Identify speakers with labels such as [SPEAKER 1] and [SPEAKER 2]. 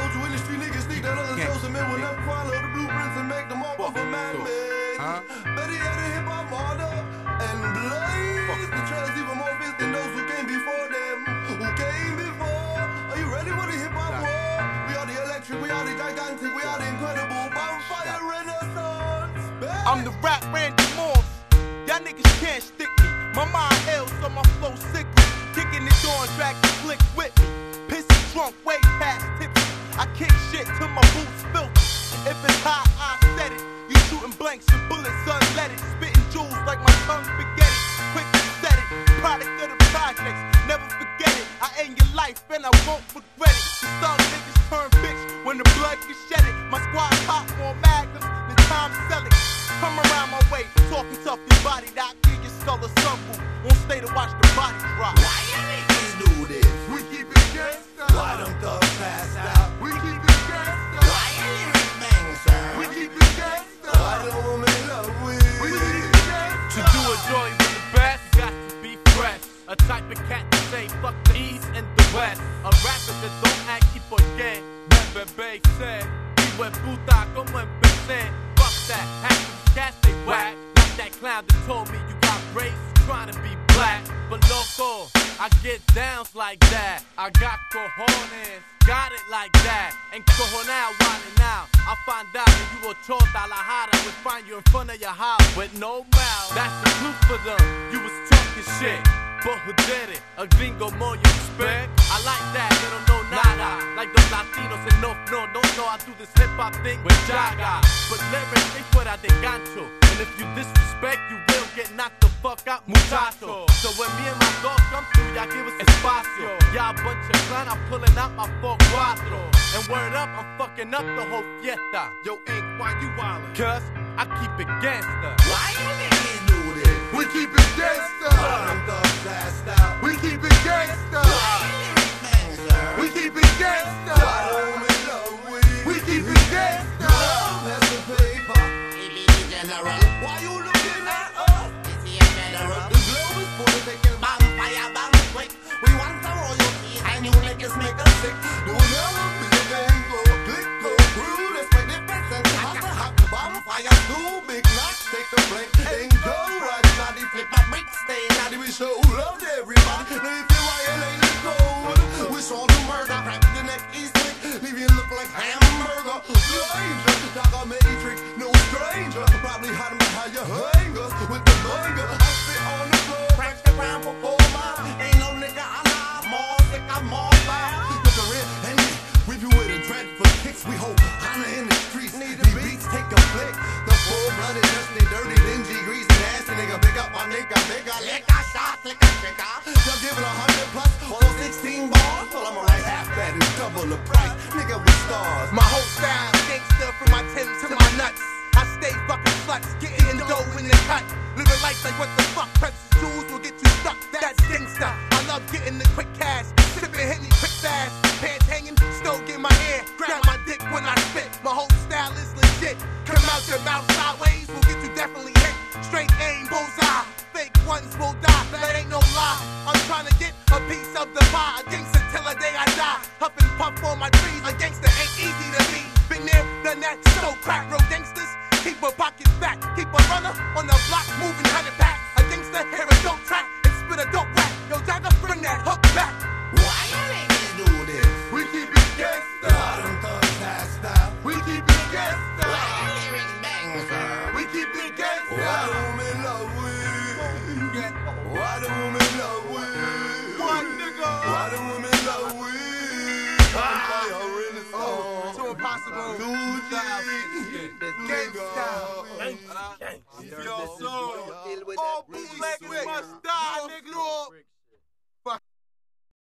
[SPEAKER 1] told you in the street niggas sneak that other and men will never follow the blueprints and make them all of a man-made.
[SPEAKER 2] Huh?
[SPEAKER 1] Betty had a hip hop martyr and blaze the trails even more fierce than those who came before them. Who came before? Are you ready for the hip hop war? We are the electric, we are the gigantic, we are the incredible Bombfire renaissance.
[SPEAKER 3] I'm the rap Randy Moss. Y'all niggas can't stick me. My mind ill, so my flow sickly. Kicking it on track when the blood gets shedded. My squad pop more magnums than time selling. Come around my way, talking tough, your body that give your skull a sunroof. Won't stay to watch the body drop.
[SPEAKER 1] Why you niggas do this?
[SPEAKER 2] We keep it gangsta.
[SPEAKER 1] Why them thugs passed out?
[SPEAKER 2] We keep it gangsta.
[SPEAKER 1] Why you lyrics bang, sir?
[SPEAKER 2] We keep it gangsta.
[SPEAKER 1] Why the woman love with?
[SPEAKER 2] We keep it gangsta.
[SPEAKER 3] To do a joint with the best, got to be fresh. A type of cat to say fuck the east and the west. A rapper that don't act y por qué. Bebé said, vivo en puta como empecé. Fuck that, half these cats they whack. Like that clown that told me you got race, trying to be black. But loco, I get downs like that. I got cojones, got it like that. And cojonao, wildin' now. I find out that you a chota la jara would find you in front of your house with no mouth. That's the clue for them. You was talking shit. But who did it? A gringo more you expect? I like that, they don't know nada. Like those Latinos in North no, don't know I do this hip hop thing with Jaga. But lyrics, they fuera de gancho. And if you disrespect, you will get knocked the fuck out, muchacho. So when me and my dog come through, y'all give us espacio. Y'all bunch of clown, I'm pulling out my four cuatro. And word up, I'm fucking up the whole fiesta. Yo, Ink, why you wildin'? Cuz I keep it gangsta.
[SPEAKER 1] Why you niggas do this?
[SPEAKER 2] We keep it gangsta.
[SPEAKER 1] Why them thugs passed out?
[SPEAKER 2] We keep it gangsta.
[SPEAKER 1] Why you lyrics bang, sir?
[SPEAKER 2] We keep it gangsta.
[SPEAKER 1] Why the woman love?
[SPEAKER 2] We keep it gangsta.
[SPEAKER 1] That's the paper.
[SPEAKER 4] General,
[SPEAKER 1] Why you
[SPEAKER 4] We
[SPEAKER 1] hold honor in the streets. Need the beats take a flick. The full blooded, dusty, dirty, dingy, greasy, nasty nigga. Pick up my nigga, nigga. Lick.
[SPEAKER 4] A shot, lick a trigger.
[SPEAKER 1] Y'all giving a hundred plus those 16 bars. Well, I'ma write half that and double the price. Nigga, we stars.
[SPEAKER 3] My whole style gangster from my Timbs to my nuts. I stay fucking sluts, getting dough in the cut. Living life like what the fuck, preps jewels will get you stuck. That's gangsta. I love getting the quick your mouth sideways, will get you definitely hit. Straight aim, bullseye. Fake ones will die, that ain't no lie. I'm trying to get a piece of the pie. A gangster till the day I die. Huff and puff on my trees. A gangster ain't easy to be. Been there, done that, so crack road gangsters. Keep a pocket fat, keep a runner on the block, moving
[SPEAKER 2] We keep it gangsta.
[SPEAKER 1] Why
[SPEAKER 4] the
[SPEAKER 1] woman love with? Why the woman love with?
[SPEAKER 3] One nigga.
[SPEAKER 1] Why the woman love renaissance.
[SPEAKER 3] Too impossible.
[SPEAKER 1] Gangsta.
[SPEAKER 3] Yo, so, all bootleg, we must die, nigga.